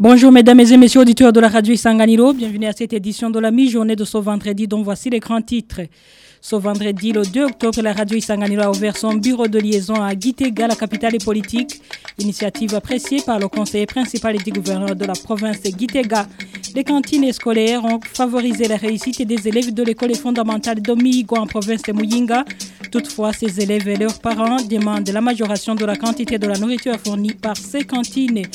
Bonjour mesdames et messieurs auditeurs de la radio Isanganiro, bienvenue à cette édition de la mi-journée de ce vendredi dont voici les grands titres. Ce vendredi, le 2 octobre, la radio Isanganiro a ouvert son bureau de liaison à Gitega, la capitale politique. Initiative appréciée par le conseiller principal et du gouverneur de la province de Gitega. Les cantines scolaires ont favorisé la réussite des élèves de l'école fondamentale d'Omigo en province de Muyinga. Toutefois, ces élèves et leurs parents demandent la majoration de la quantité de la nourriture fournie par ces cantines.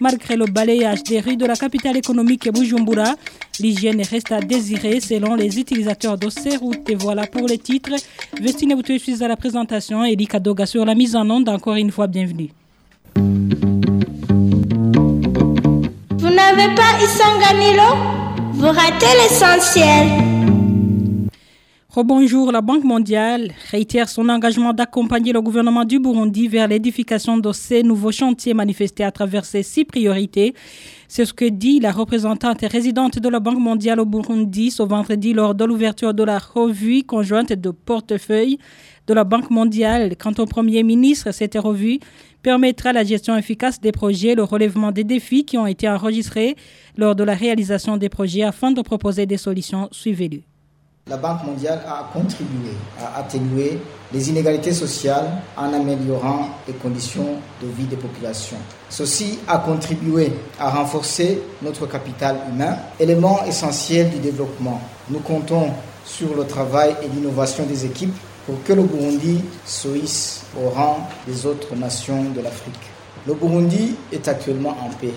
Malgré le balayage des rues de la capitale économique Bujumbura, l'hygiène reste à désirer selon les utilisateurs de ces routes. Et voilà pour les titres. Vestine vous suis à la présentation et Doga sur la mise en onde. Encore une fois, bienvenue. Vous n'avez pas Isanganilo Vous ratez l'essentiel. Rebonjour, la Banque mondiale réitère son engagement d'accompagner le gouvernement du Burundi vers l'édification de ces nouveaux chantiers manifestés à travers ces six priorités. C'est ce que dit la représentante résidente de la Banque mondiale au Burundi ce vendredi lors de l'ouverture de la revue conjointe de portefeuille de la Banque mondiale. Quant au Premier ministre, cette revue permettra la gestion efficace des projets, le relèvement des défis qui ont été enregistrés lors de la réalisation des projets afin de proposer des solutions suivies la Banque mondiale a contribué à atténuer les inégalités sociales en améliorant les conditions de vie des populations. Ceci a contribué à renforcer notre capital humain, élément essentiel du développement. Nous comptons sur le travail et l'innovation des équipes pour que le Burundi soit au rang des autres nations de l'Afrique. Le Burundi est actuellement en paix.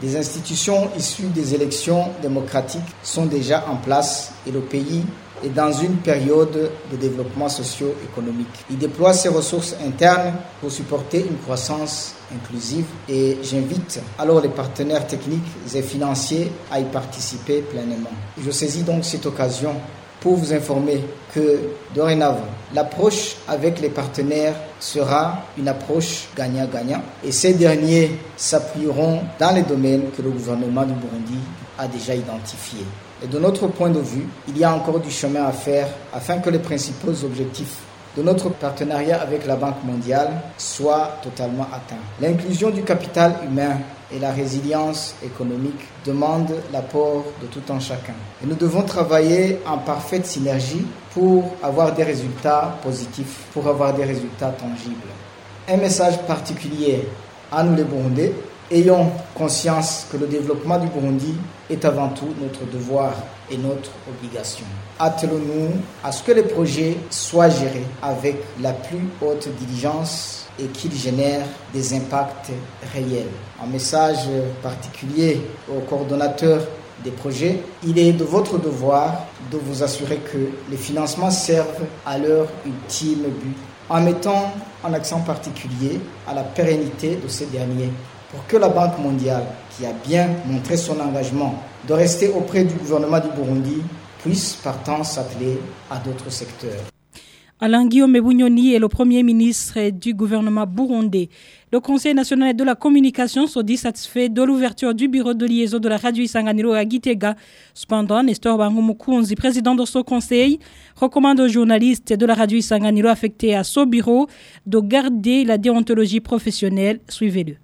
Des institutions issues des élections démocratiques sont déjà en place et le pays et dans une période de développement socio-économique. Il déploie ses ressources internes pour supporter une croissance inclusive et j'invite alors les partenaires techniques et financiers à y participer pleinement. Je saisis donc cette occasion pour vous informer que dorénavant, l'approche avec les partenaires sera une approche gagnant-gagnant et ces derniers s'appuieront dans les domaines que le gouvernement du Burundi a déjà identifiés. Et de notre point de vue, il y a encore du chemin à faire afin que les principaux objectifs de notre partenariat avec la Banque mondiale soient totalement atteints. L'inclusion du capital humain et la résilience économique demandent l'apport de tout un chacun. Et nous devons travailler en parfaite synergie pour avoir des résultats positifs, pour avoir des résultats tangibles. Un message particulier à nous les Burundais, ayons conscience que le développement du Burundi est avant tout notre devoir et notre obligation. Attelons-nous à ce que les projets soient gérés avec la plus haute diligence et qu'ils génèrent des impacts réels. Un message particulier aux coordonnateurs des projets, il est de votre devoir de vous assurer que les financements servent à leur ultime but, en mettant un accent particulier à la pérennité de ces derniers pour que la Banque mondiale, qui a bien montré son engagement de rester auprès du gouvernement du Burundi, puisse partant s'atteler à d'autres secteurs. Alain Guillaume Bougnoni est le premier ministre du gouvernement burundais. Le Conseil national de la communication se dit satisfait de l'ouverture du bureau de liaison de la radio Isanganiro à Gitega. Cependant, Nestor Bangumukunzi, président de ce conseil, recommande aux journalistes de la radio Isanganiro affectés à ce bureau de garder la déontologie professionnelle. Suivez-le.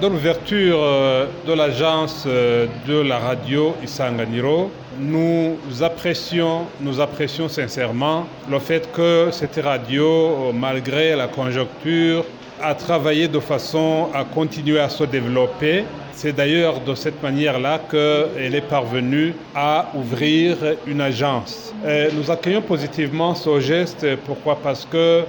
Dans l'ouverture euh, de l'agence euh, de la radio Isanganiro, nous apprécions, nous apprécions sincèrement le fait que cette radio, euh, malgré la conjoncture, a travaillé de façon à continuer à se développer. C'est d'ailleurs de cette manière-là qu'elle est parvenue à ouvrir une agence. nous accueillons positivement ce geste. Pourquoi? Parce que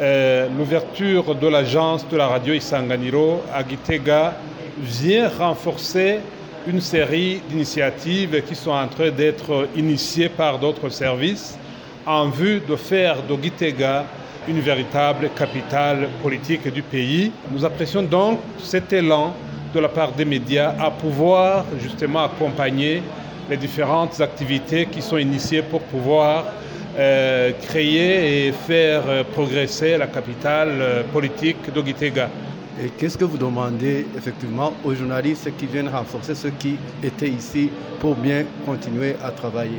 euh, l'ouverture de l'agence de la radio Isanganiro à Gitega vient renforcer une série d'initiatives qui sont en train d'être initiées par d'autres services en vue de faire de Gitega une véritable capitale politique du pays. Nous apprécions donc cet élan de la part des médias à pouvoir justement accompagner les différentes activités qui sont initiées pour pouvoir euh, créer et faire euh, progresser la capitale euh, politique d'Ogitega. Et qu'est-ce que vous demandez effectivement aux journalistes qui viennent renforcer ceux qui étaient ici pour bien continuer à travailler?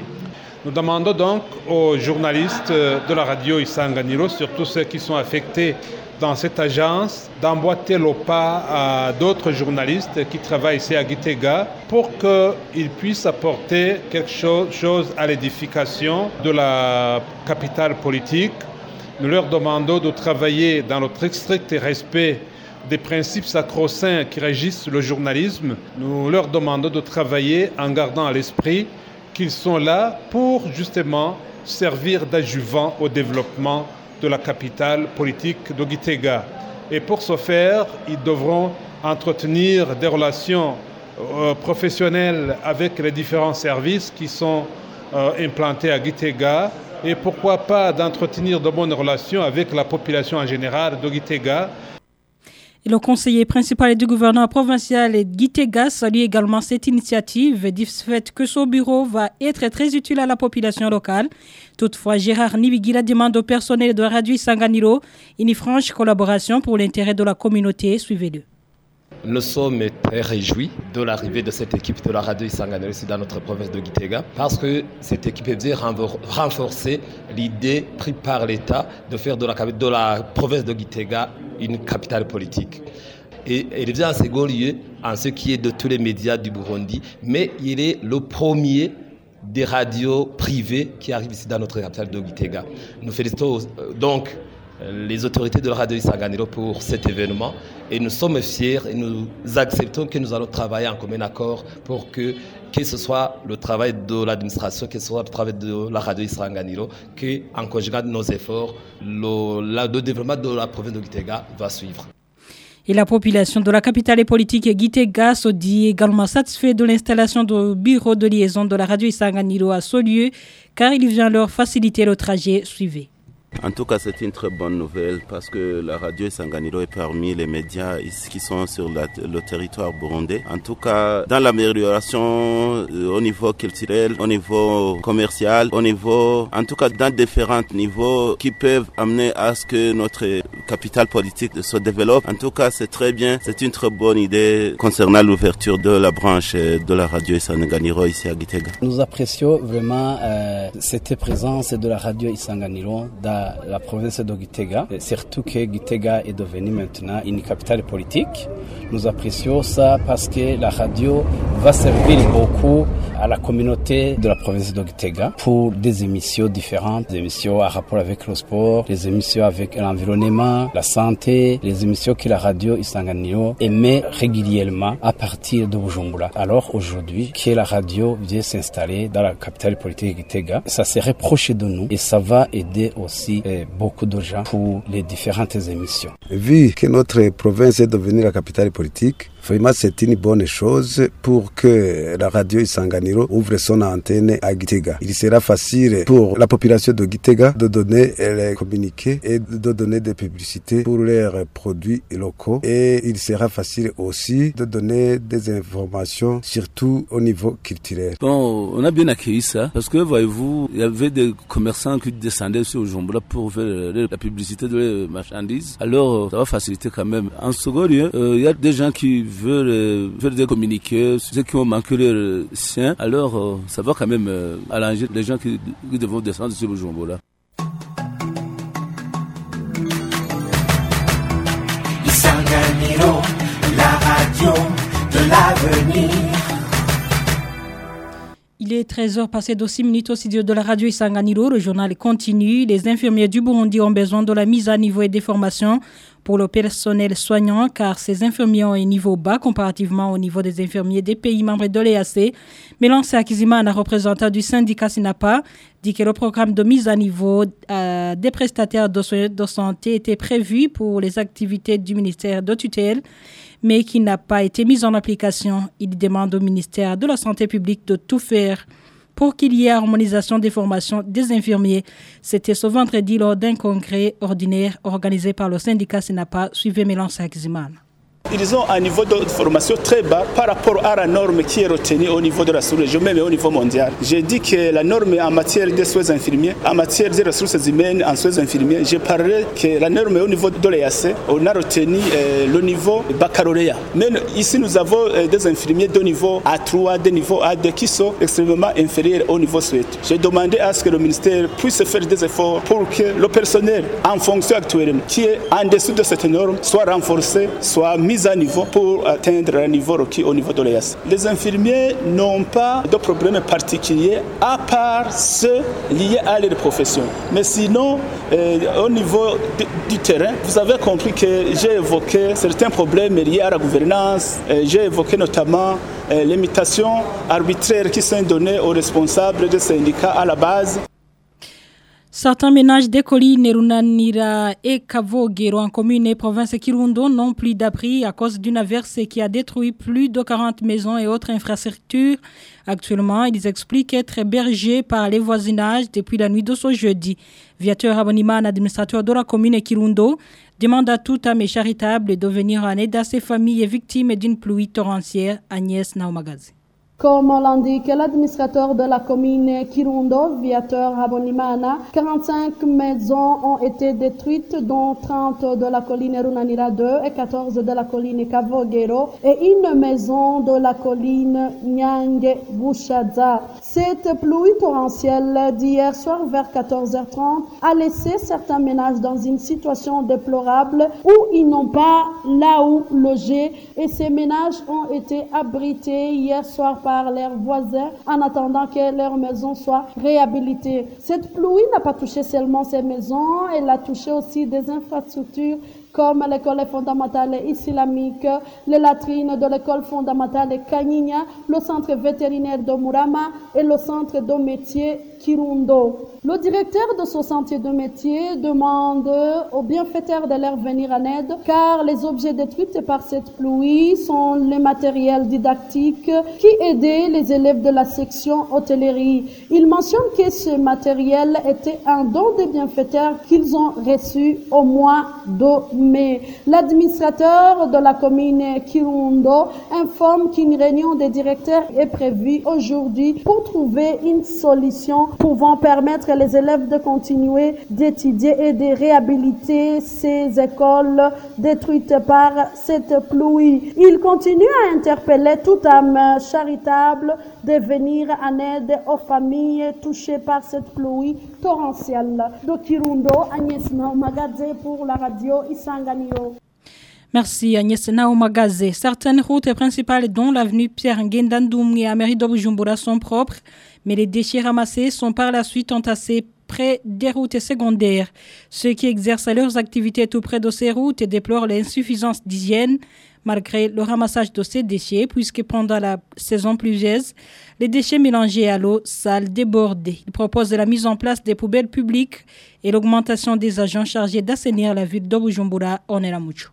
Nous demandons donc aux journalistes de la radio Isanganiro, surtout ceux qui sont affectés dans cette agence d'emboîter le pas à d'autres journalistes qui travaillent ici à Gitega pour qu'ils puissent apporter quelque chose à l'édification de la capitale politique. Nous leur demandons de travailler dans le très strict respect des principes sacro-saints qui régissent le journalisme. Nous leur demandons de travailler en gardant à l'esprit qu'ils sont là pour justement servir d'adjuvant au développement de la capitale politique d'Ogitega. Et pour ce faire, ils devront entretenir des relations euh, professionnelles avec les différents services qui sont euh, implantés à Gitega et pourquoi pas d'entretenir de bonnes relations avec la population en général de Gitega le conseiller principal du gouvernement provincial Gitega salue également cette initiative, dit fait que son bureau va être très utile à la population locale. Toutefois, Gérard Nibigila demande au personnel de Radio Sanganiro une franche collaboration pour l'intérêt de la communauté. Suivez-le. Nous sommes très réjouis de l'arrivée de cette équipe de la radio Isanganiro ici dans notre province de Gitega parce que cette équipe vient renforcer l'idée prise par l'État de faire de la, de province de Gitega une capitale politique. Et il vient en second lieu en ce qui est de tous les médias du Burundi, mais il est le premier des radios privées qui arrivent ici dans notre capitale de Gitega. Nous félicitons euh, donc les autorités de la radio Isanganiro pour cet événement et nous sommes fiers et nous acceptons que nous allons travailler en commun accord pour que que ce soit le travail de l'administration, que ce soit le travail de la radio Isanganiro, que en conjuguant nos efforts, le, développement de la province de Gitega va suivre. Et la population de la capitale politique Gitega se dit également satisfait de l'installation du bureau de liaison de la radio Isanganiro à ce lieu, car il vient leur faciliter le trajet suivi. En tout cas, c'est une très bonne nouvelle parce que la radio Sanganiro est parmi les médias qui sont sur le territoire burundais. En tout cas, dans l'amélioration euh, au niveau culturel, au niveau commercial, au niveau, en tout cas, dans différents niveaux qui peuvent amener à ce que notre capitale politique se développe. En tout cas, c'est très bien. C'est une très bonne idée concernant l'ouverture de la branche de la radio Isanganiro ici à Gitega. Nous apprécions vraiment euh, cette présence de la radio Isanganiro dans la province de Gitega, surtout que Gitega est devenue maintenant une capitale politique. Nous apprécions ça parce que la radio va servir beaucoup à la communauté de la province de Gitega pour des émissions différentes, des émissions à rapport avec le sport, des émissions avec l'environnement, la santé, les émissions que la radio Isanganiro émet régulièrement à partir de Bujumbura. Alors aujourd'hui, que la radio vient s'installer dans la capitale politique de Gitega, ça serait proche de nous et ça va aider aussi beaucoup de gens pour les différentes émissions. Vu que notre province est devenue la capitale politique, Vraiment, c'est une bonne chose pour que la radio Isanganiro ouvre son antenne à Gitega. Il sera facile pour la population de Gitega de donner les communiqués et de donner des publicités pour leurs produits locaux. Et il sera facile aussi de donner des informations, surtout au niveau culturel. Bon, on a bien accueilli ça parce que, voyez-vous, il y avait des commerçants qui descendaient sur Jombla pour faire la publicité de marchandises. Alors, ça va faciliter quand même. En second lieu, euh, il y a des gens qui veulent faire des communiqués, ceux qui ont manqué leur sien, alors euh, ça va quand même euh, allonger les gens qui, qui devront descendre sur le jumbo-là. Il est 13h passé de 6 minutes au studio de la radio Isanganiro. Le journal continue. Les infirmiers du Burundi ont besoin de la mise à niveau et des formations pour le personnel soignant car ces infirmiers ont un niveau bas comparativement au niveau des infirmiers des pays membres de l'EAC. Mélancé Akizimana, représentant du syndicat SINAPA, dit que le programme de mise à niveau euh, des prestataires de santé était prévu pour les activités du ministère de tutelle mais qui n'a pas été mis en application. Il demande au ministère de la Santé publique de tout faire pour qu'il y ait harmonisation des formations des infirmiers. C'était ce vendredi lors d'un congrès ordinaire organisé par le syndicat Sinapa. Suivez Mélan Ziman. Ils ont un niveau de formation très bas par rapport à la norme qui est retenue au niveau de la sous-région, même au niveau mondial. J'ai dit que la norme en matière de soins infirmiers, en matière de ressources humaines en soins infirmiers, je parlerai que la norme au niveau de l'EAC, on a retenu euh, le niveau baccalauréat. Mais ici, nous avons euh, des infirmiers de niveau A3, de niveau A2 qui sont extrêmement inférieurs au niveau souhaité. J'ai demandé à ce que le ministère puisse faire des efforts pour que le personnel en fonction actuellement, qui est en dessous de cette norme, soit renforcé, soit mis à niveau pour atteindre un niveau requis au niveau de l'EAS. Les infirmiers n'ont pas de problème particulier à part ceux liés à leur profession. Mais sinon, euh, au niveau du terrain, vous avez compris que j'ai évoqué certains problèmes liés à la gouvernance. Euh, j'ai évoqué notamment euh, les limitations arbitraires qui sont données aux responsables des syndicats à la base. Certains ménages des collines Nerunanira et Kavogero en commune et province Kirundo n'ont plus d'abri à cause d'une averse qui a détruit plus de 40 maisons et autres infrastructures. Actuellement, ils expliquent être hébergés par les voisinages depuis la nuit de ce jeudi. Viateur Aboniman, administrateur de la commune Kirundo, demande à tout âme charitable de venir en aide à ces familles victimes d'une pluie torrentière. Agnès Naumagazi. Comme l'indique l'administrateur de la commune Kirundo, Viateur Abonimana, 45 maisons ont été détruites, dont 30 de la colline Runanira 2 et 14 de la colline Kavogero et une maison de la colline Nyange Bushaza. Cette pluie torrentielle d'hier soir vers 14h30 a laissé certains ménages dans une situation déplorable où ils n'ont pas là où loger et ces ménages ont été abrités hier soir par leurs voisins en attendant que leur maison soit réhabilitée. Cette pluie n'a pas touché seulement ces maisons, elle a touché aussi des infrastructures comme l'école fondamentale islamique, les latrines de l'école fondamentale Kanyina, le centre vétérinaire de Murama et le centre de métier Kirundo. Le directeur de ce centre de métier demande aux bienfaiteurs de leur venir en aide car les objets détruits par cette pluie sont les matériels didactiques qui aidaient les élèves de la section hôtellerie. Il mentionne que ce matériel était un don des bienfaiteurs qu'ils ont reçu au mois de mai. L'administrateur de la commune Kirundo informe qu'une réunion des directeurs est prévue aujourd'hui pour trouver une solution pouvant permettre les élèves de continuer d'étudier et de réhabiliter ces écoles détruites par cette pluie. Il continue à interpeller toute âme charitable de venir en aide aux familles touchées par cette pluie torrentielle. Kirundo, Agnès pour la radio. Merci Agnès Naomagaze. Certaines routes principales dont l'avenue Pierre Ngendandoum et la mairie d'Obujumbura sont propres, mais les déchets ramassés sont par la suite entassés près des routes secondaires. Ceux qui exercent leurs activités tout près de ces routes déplorent l'insuffisance d'hygiène malgré le ramassage de ces déchets, puisque pendant la saison pluvieuse, les déchets mélangés à l'eau sale débordent. Ils proposent la mise en place des poubelles publiques et l'augmentation des agents chargés d'assainir la ville d'Obujumbura en Elamucho.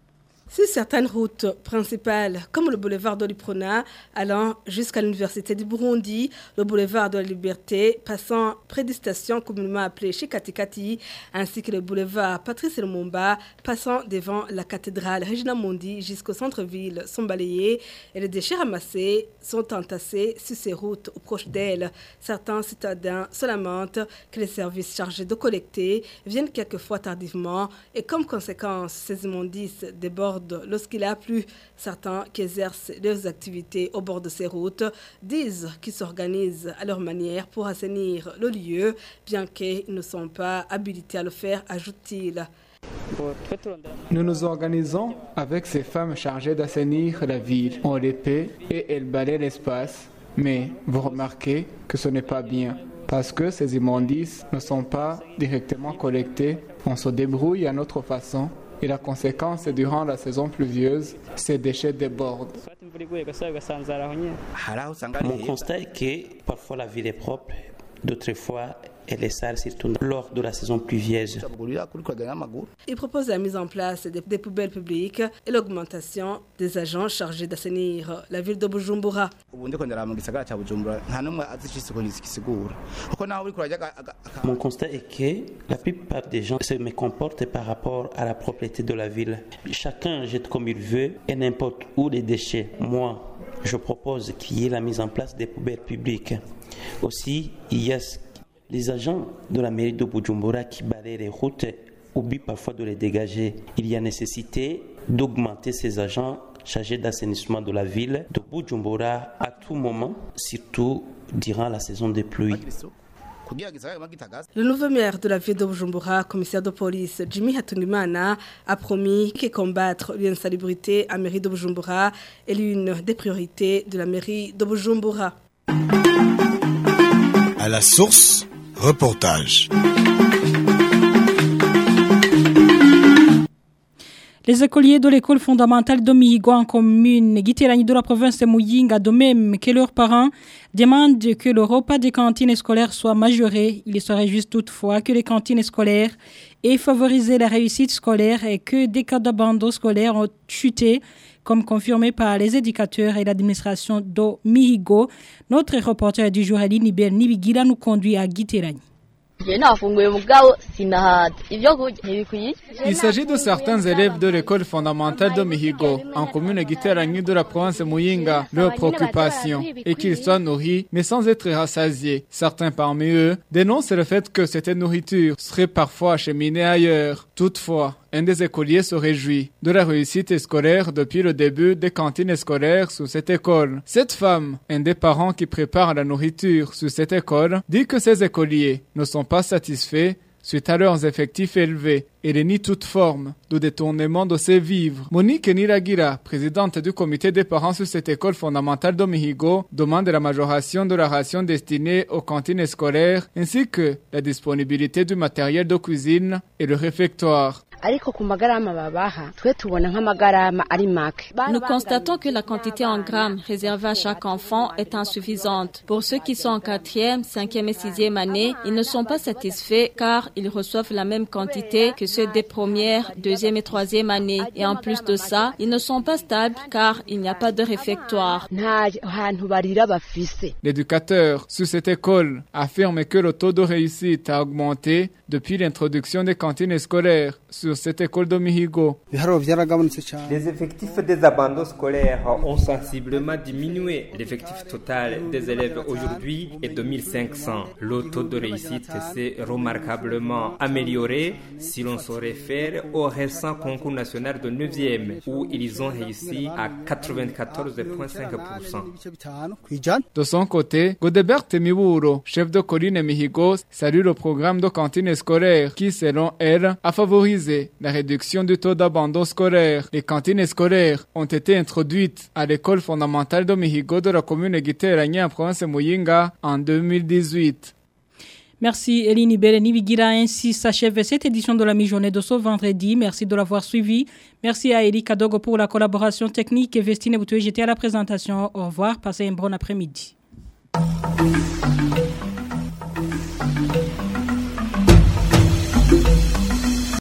Si certaines routes principales, comme le boulevard de l'Iprona, allant jusqu'à l'Université du Burundi, le boulevard de la Liberté, passant près des stations communément appelées Chikatikati, ainsi que le boulevard Patrice Lumumba, passant devant la cathédrale Regina Mundi jusqu'au centre-ville, sont balayés et les déchets ramassés sont entassés sur ces routes ou proches d'elles. Certains citadins se lamentent que les services chargés de collecter viennent quelquefois tardivement et comme conséquence, ces immondices débordent lorsqu'il a plu. Certains qui exercent leurs activités au bord de ces routes disent qu'ils s'organisent à leur manière pour assainir le lieu, bien qu'ils ne sont pas habilités à le faire, ajoute-t-il. Nous nous organisons avec ces femmes chargées d'assainir la ville. On les paie et elles balaient l'espace. Mais vous remarquez que ce n'est pas bien parce que ces immondices ne sont pas directement collectés. On se débrouille à notre façon et la conséquence, durant la saison pluvieuse, ces déchets débordent. Mon constat est que parfois la ville est propre, d'autres fois et les salles, surtout lors de la saison pluvieuse. Il propose la mise en place des, des poubelles publiques et l'augmentation des agents chargés d'assainir la ville de Bujumbura. Mon constat est que la plupart des gens se mécomportent par rapport à la propriété de la ville. Chacun jette comme il veut et n'importe où les déchets. Moi, je propose qu'il y ait la mise en place des poubelles publiques. Aussi, il y a les agents de la mairie de Bujumbura qui balayent les routes oublient parfois de les dégager. Il y a nécessité d'augmenter ces agents chargés d'assainissement de la ville de Bujumbura à tout moment, surtout durant la saison des pluies. Le nouveau maire de la ville de Bujumbura, commissaire de police Jimmy Hatungimana, a promis que combattre l'insalubrité à mairie de Bujumbura est l'une des priorités de la mairie de Bujumbura. À la source, reportage. Les écoliers de l'école fondamentale de Mihigo en commune Guiterani de la province de Muyinga, de même que leurs parents, demandent que le repas des cantines scolaires soit majoré. Il serait juste toutefois que les cantines scolaires aient favorisé la réussite scolaire et que des cas d'abandon scolaire ont chuté, comme confirmé par les éducateurs et l'administration de Mihigo. Notre reporter du jour, Aline Nibel Nibigila, nous conduit à Guiterani. Il s'agit de certains élèves de l'école fondamentale de Mihigo, en commune Giterani de la province de Muyinga, leur préoccupation est qu'ils soient nourris mais sans être rassasiés. Certains parmi eux dénoncent le fait que cette nourriture serait parfois acheminée ailleurs. Toutefois, un des écoliers se réjouit de la réussite scolaire depuis le début des cantines scolaires sous cette école. Cette femme, un des parents qui prépare la nourriture sous cette école, dit que ces écoliers ne sont pas satisfaits suite à leurs effectifs élevés et les nie toute forme de détournement de ces vivres. Monique Niragira, présidente du comité des parents sur cette école fondamentale de Mihigo, demande la majoration de la ration destinée aux cantines scolaires ainsi que la disponibilité du matériel de cuisine et le réfectoire. Nous constatons que la quantité en grammes réservée à chaque enfant est insuffisante. Pour ceux qui sont en quatrième, cinquième et sixième année, ils ne sont pas satisfaits car ils reçoivent la même quantité que ceux des premières, deuxième et troisième années. Et en plus de ça, ils ne sont pas stables car il n'y a pas de réfectoire. L'éducateur sur cette école affirme que le taux de réussite a augmenté depuis l'introduction des cantines scolaires sur cette école de Mihigo. Les effectifs des abandons scolaires ont sensiblement diminué. L'effectif total des élèves aujourd'hui est de 1500. Le taux de réussite s'est remarquablement amélioré si l'on se réfère au récent concours national de 9e où ils ont réussi à 94,5%. De son côté, Godebert Temiburo, chef de colline Mihigo, salue le programme de cantine scolaire qui, selon elle, a favorisé la réduction du taux d'abandon scolaire. Les cantines scolaires ont été introduites à l'école fondamentale de Mihigo de la commune Giteranya en province de Muyinga en 2018. Merci Eline Nivigira. Ainsi s'achève cette édition de la mi-journée de ce vendredi. Merci de l'avoir suivi. Merci à Eric Adogo pour la collaboration technique et Vestine Boutoué, j'étais à la présentation. Au revoir. Passez un bon après-midi.